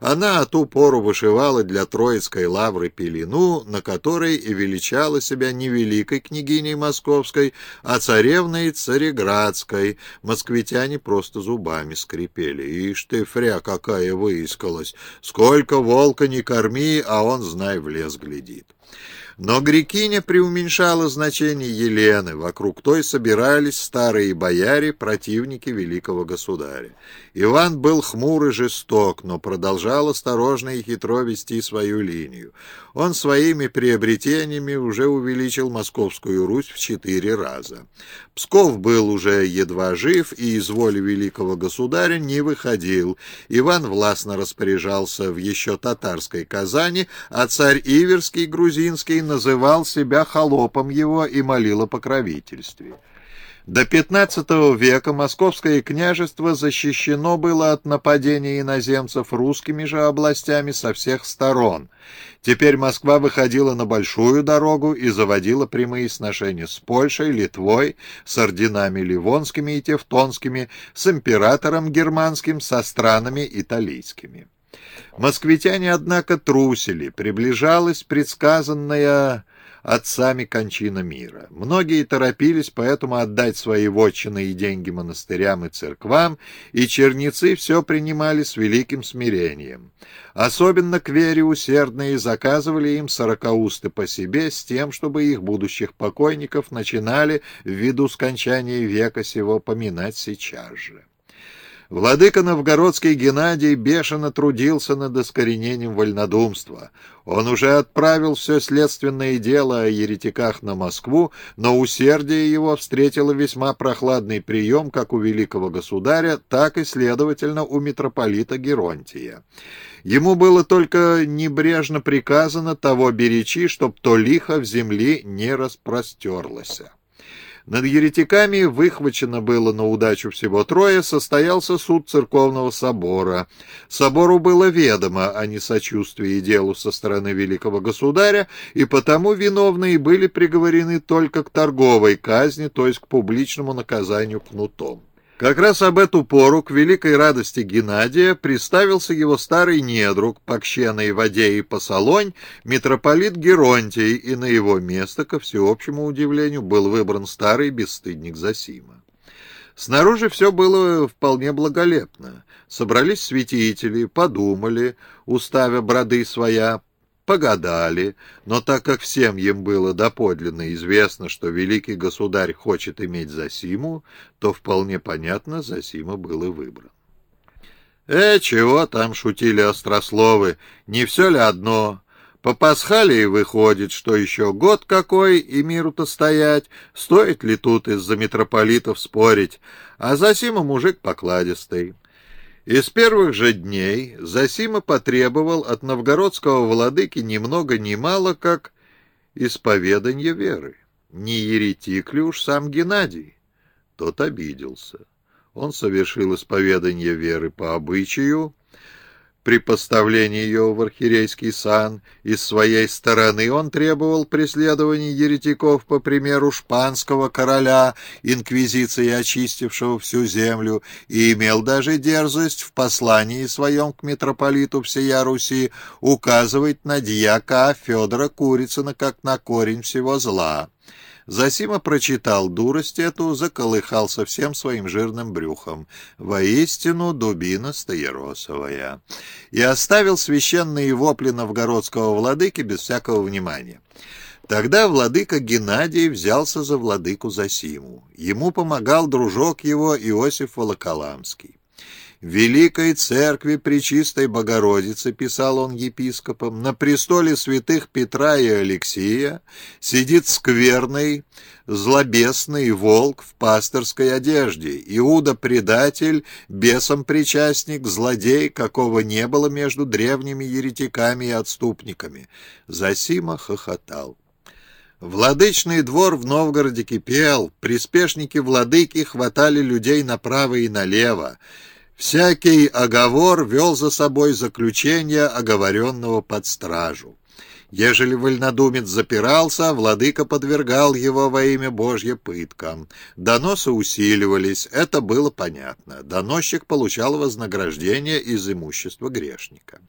Она ту пору вышивала для Троицкой лавры пелену, на которой и величала себя не великой княгиней московской, а царевной цареградской. Москвитяне просто зубами скрипели. Ишь ты, фря, какая выискалась! Сколько волка не корми, а он, знай, в лес глядит. Но Грекиня преуменьшала значение Елены, вокруг той собирались старые бояре, противники великого государя. Иван был хмур и жесток, но продолжал осторожно и хитро вести свою линию. Он своими приобретениями уже увеличил Московскую Русь в четыре раза. Псков был уже едва жив и из воли великого государя не выходил. Иван властно распоряжался в еще татарской Казани, а царь Иверский грузинский называл себя холопом его и молил о покровительстве. До XV века московское княжество защищено было от нападений иноземцев русскими же областями со всех сторон. Теперь Москва выходила на большую дорогу и заводила прямые сношения с Польшей, Литвой, с орденами ливонскими и тевтонскими, с императором германским, со странами италийскими. Москвитяне, однако, трусили, приближалась предсказанная отцами кончина мира. Многие торопились поэтому отдать свои вотчины и деньги монастырям и церквам, и черницы все принимали с великим смирением. Особенно к вере усердные заказывали им сорокаусты по себе с тем, чтобы их будущих покойников начинали ввиду скончания века сего поминать сейчас же. Владыка Новгородский Геннадий бешено трудился над искоренением вольнодумства. Он уже отправил все следственное дело о еретиках на Москву, но усердие его встретило весьма прохладный прием как у великого государя, так и, следовательно, у митрополита Геронтия. Ему было только небрежно приказано того беречи, чтоб то лихо в земли не распростерлось. Над еретиками выхвачено было на удачу всего трое, состоялся суд церковного собора. Собору было ведомо о несочувствии делу со стороны великого государя, и потому виновные были приговорены только к торговой казни, то есть к публичному наказанию кнутом. Как раз об эту пору, к великой радости Геннадия, представился его старый недруг, покщеной воде и посолонь, митрополит Геронтий, и на его место, ко всеобщему удивлению, был выбран старый бесстыдник Засима. Снаружи все было вполне благолепно. Собрались святители, подумали, уставя броды своя, погадали, но так как всем им было доподлинно известно, что великий государь хочет иметь Засиму, то вполне понятно, Засима был и выбран. «Э, чего там шутили острословы, не все ли одно?» По Пасхалии выходит, что еще год какой и миру-то стоять, стоит ли тут из-за митрополитов спорить, а Засима мужик покладистый. И с первых же дней Засима потребовал от новгородского владыки ни много ни мало, как исповедание веры. Не еретик ли уж сам Геннадий? Тот обиделся. Он совершил исповедание веры по обычаю, при поставлении ее в архиерейский сан, и с своей стороны он требовал преследования еретиков по примеру шпанского короля, инквизиции очистившего всю землю, и имел даже дерзость в послании своем к митрополиту всея Руси указывать на дьяка Федора Курицына как на корень всего зла. Засима прочитал дурость эту, заколыхался всем своим жирным брюхом. Воистину дубина стояросовая. И оставил священные вопли новгородского владыки без всякого внимания. Тогда владыка Геннадий взялся за владыку Засиму. Ему помогал дружок его Иосиф Волоколамский. Великой Церкви Пречистой Богородицы, писал он епископом, на престоле святых Петра и Алексия сидит скверный, злобесный волк в пасторской одежде, Иуда-предатель, бесом-причастник, злодей, какого не было между древними еретиками и отступниками. Засима хохотал. Владычный двор в Новгороде кипел, приспешники владыки хватали людей направо и налево, Всякий оговор вел за собой заключение оговоренного под стражу. Ежели вольнодумец запирался, владыка подвергал его во имя Божье пыткам. Доносы усиливались, это было понятно. Доносчик получал вознаграждение из имущества грешника.